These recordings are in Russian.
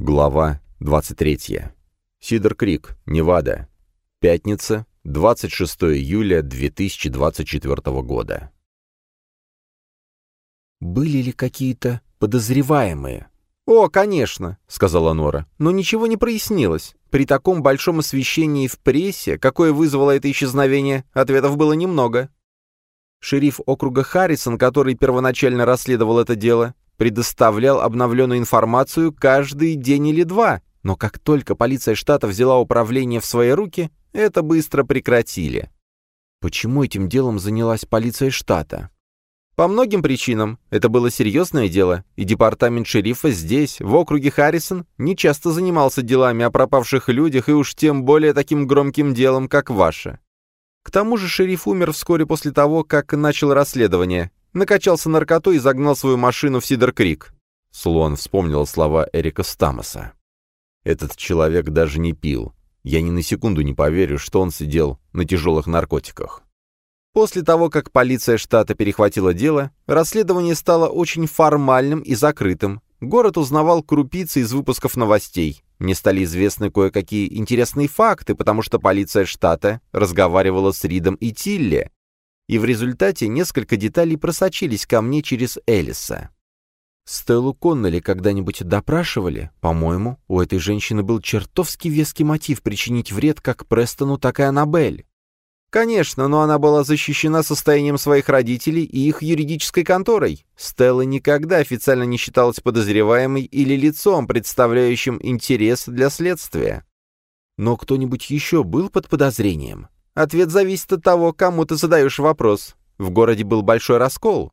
Глава 23. Сидер Крик, Невада. Пятница, 26 июля 2024 года. «Были ли какие-то подозреваемые?» «О, конечно», — сказала Нора, — «но ничего не прояснилось. При таком большом освещении в прессе, какое вызвало это исчезновение, ответов было немного». Шериф округа Харрисон, который первоначально расследовал это дело, предоставлял обновленную информацию каждый день или два, но как только полиция штата взяла управление в свои руки, это быстро прекратили. Почему этим делом занялась полиция штата? По многим причинам. Это было серьезное дело, и департамент шерифа здесь, в округе Харрисон, не часто занимался делами о пропавших людях и уж тем более таким громким делом, как ваше. К тому же шериф умер вскоре после того, как начал расследование, накачался наркотой и загнал свою машину в Сидер-Крик. Слон вспомнил слова Эрика Стамоса. Этот человек даже не пил. Я ни на секунду не поверю, что он сидел на тяжелых наркотиках. После того, как полиция штата перехватила дело, расследование стало очень формальным и закрытым. Город узнавал крупицы из выпусков новостей. Мне стали известны кое-какие интересные факты, потому что полиция штата разговаривала с Ридом и Тилли, и в результате несколько деталей просочились ко мне через Элиса. Стеллу Коннелли когда-нибудь допрашивали? По-моему, у этой женщины был чертовски веский мотив причинить вред как Престону, так и Аннабель. Конечно, но она была защищена состоянием своих родителей и их юридической конторой. Стелла никогда официально не считалась подозреваемой или лицом, представляющим интерес для следствия. Но кто-нибудь еще был под подозрением? Ответ зависит от того, кому ты задаешь вопрос. В городе был большой раскол.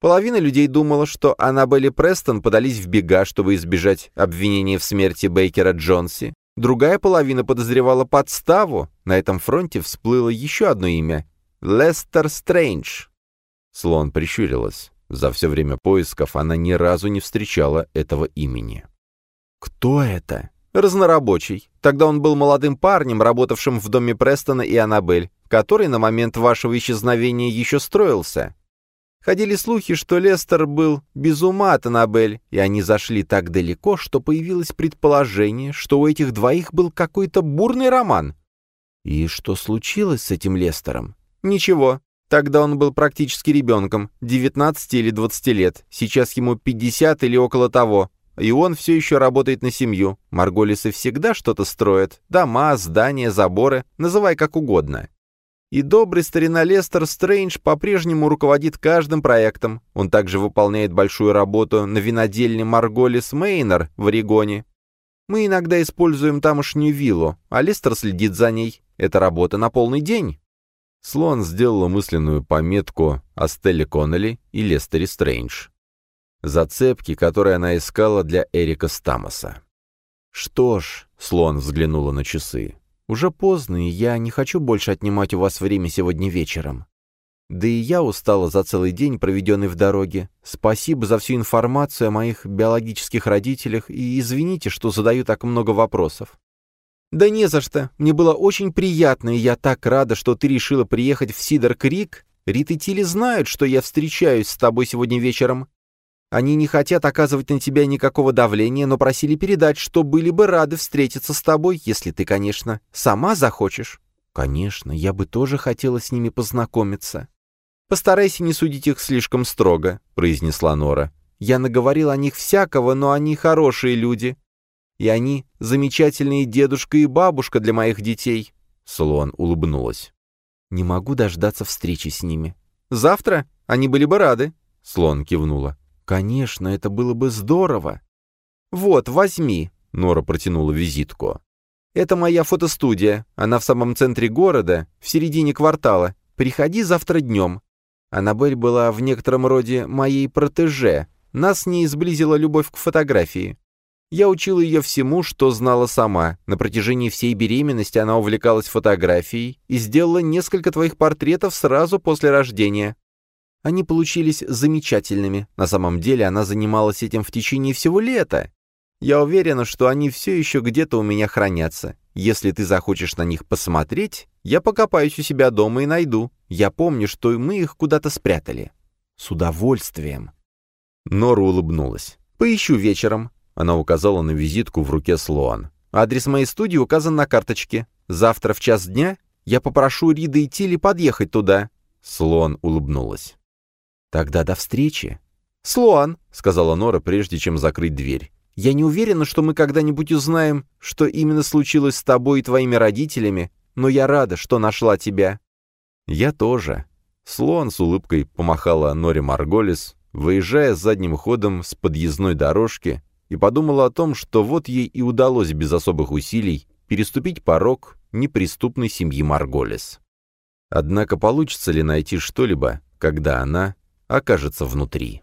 Половина людей думала, что Аннабель Престон подались в бега, чтобы избежать обвинения в смерти Бейкера Джонси. Другая половина подозревала подставу. На этом фронте всплыло еще одно имя — Лестер Стрэндж. Слон прищурилась. За все время поисков она ни разу не встречала этого имени. «Кто это?» Разнорабочий. Тогда он был молодым парнем, работавшим в доме Престона и Аннабель, который на момент вашего исчезновения еще строился. Ходили слухи, что Лестер был без ума от Аннабель, и они зашли так далеко, что появилось предположение, что у этих двоих был какой-то бурный роман. И что случилось с этим Лестером? Ничего. Тогда он был практически ребенком, 19 или 20 лет, сейчас ему 50 или около того, и он все еще работает на семью. Марголисы всегда что-то строят. Дома, здания, заборы, называй как угодно. И добрый старина Лестер Стрэндж по-прежнему руководит каждым проектом. Он также выполняет большую работу на винодельне Марголис Мейнер в Орегоне. Мы иногда используем тамошнюю виллу, а Лестер следит за ней. Это работа на полный день. Слон сделала мысленную пометку о Стелле Коннелли и Лестере Стрэндж зацепки, которые она искала для Эрика Стамоса. «Что ж», — Слон взглянула на часы, — «уже поздно, и я не хочу больше отнимать у вас время сегодня вечером. Да и я устала за целый день, проведенный в дороге. Спасибо за всю информацию о моих биологических родителях и извините, что задаю так много вопросов». «Да не за что. Мне было очень приятно, и я так рада, что ты решила приехать в Сидор-Крик. Рит и Тилли знают, что я встречаюсь с тобой сегодня вечером. Они не хотят оказывать на тебя никакого давления, но просили передать, что были бы рады встретиться с тобой, если ты, конечно, сама захочешь». «Конечно, я бы тоже хотела с ними познакомиться». «Постарайся не судить их слишком строго», — произнесла Нора. «Я наговорил о них всякого, но они хорошие люди. И они замечательные дедушка и бабушка для моих детей». Слон улыбнулась. «Не могу дождаться встречи с ними». «Завтра? Они были бы рады». Слон кивнула. «Конечно, это было бы здорово!» «Вот, возьми!» — Нора протянула визитку. «Это моя фотостудия. Она в самом центре города, в середине квартала. Приходи завтра днем». Аннабель была в некотором роде моей протеже. Нас не изблизила любовь к фотографии. Я учила ее всему, что знала сама. На протяжении всей беременности она увлекалась фотографией и сделала несколько твоих портретов сразу после рождения. Они получились замечательными. На самом деле она занималась этим в течение всего лета. Я уверена, что они все еще где-то у меня хранятся. Если ты захочешь на них посмотреть, я покопаюсь у себя дома и найду. Я помню, что мы их куда-то спрятали. С удовольствием. Нора улыбнулась. Поищу вечером. Она указала на визитку в руке Слоан. «Адрес моей студии указан на карточке. Завтра в час дня я попрошу Рида и Тилли подъехать туда». Слоан улыбнулась. «Тогда до встречи». «Слоан», — сказала Нора, прежде чем закрыть дверь. «Я не уверена, что мы когда-нибудь узнаем, что именно случилось с тобой и твоими родителями, но я рада, что нашла тебя». «Я тоже». Слоан с улыбкой помахала Норе Марголис, выезжая задним ходом с подъездной дорожки, и подумала о том, что вот ей и удалось без особых усилий переступить порог неприступной семьи Марголис. Однако получится ли найти что-либо, когда она окажется внутри?